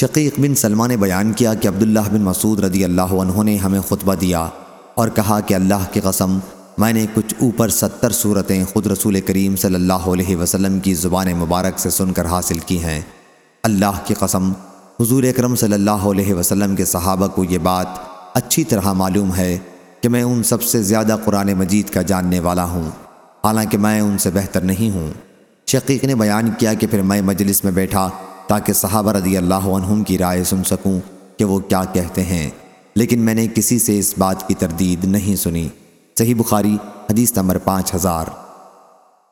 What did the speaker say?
شقیق بن سلمہ نے بیان کیا کہ عبداللہ بن مسعود رضی اللہ عنہ نے ہمیں خطبہ دیا اور کہا کہ اللہ کی قسم، میں نے کچھ اوپر ستر صورتیں خود رسول کریم صلی اللہ علیہ وسلم کی زبان مبارک سے سن کر حاصل کی ہیں۔ اللہ کی قسم، حضور اکرم صلی اللہ علیہ وسلم کے صحابہ کو یہ بات اچھی طرح معلوم ہے کہ میں ان سب سے زیادہ قرآن مجید کا جاننے والا ہوں۔ حالانکہ میں ان سے بہتر نہیں ہوں۔ شقیق نے بیان کیا کہ پھر میں مجلس میں بیٹھا تاکہ صحابہ رضی اللہ عنہم کی رائے سن سکوں کہ وہ کیا کہتے ہیں۔ لیکن میں نے کسی سے اس بات کی تردید نہیں سنی۔ صحیح بخاری، حدیث نمبر پانچ ہزار۔